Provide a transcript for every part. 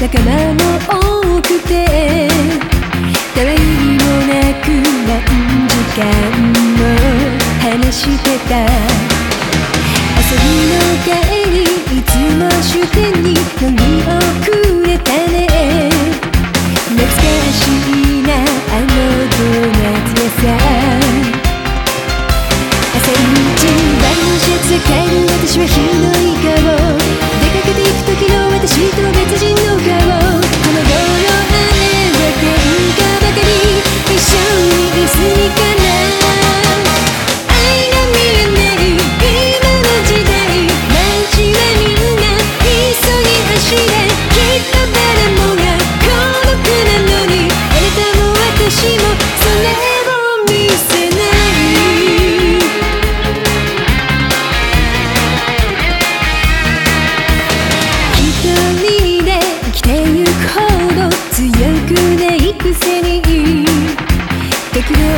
仲間も多くて誰にもなく何時間も話してた。遊びの帰りいつも終点に飲み遅れたね。懐かしいなあのドーナツ屋さん。朝一番のシャツ買える私はひどい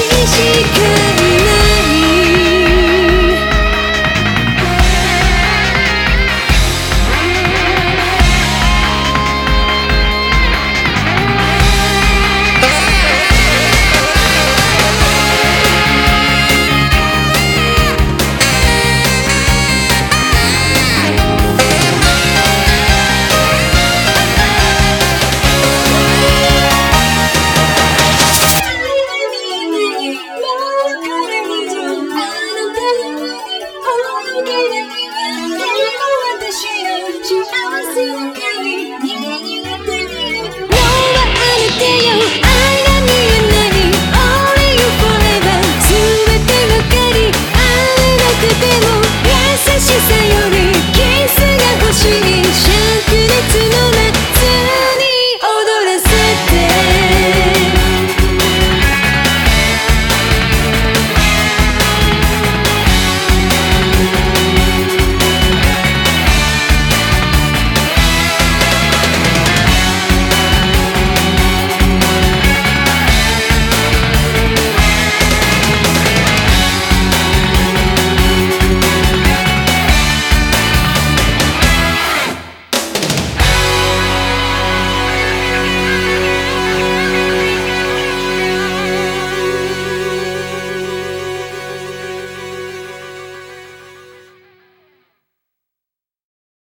星星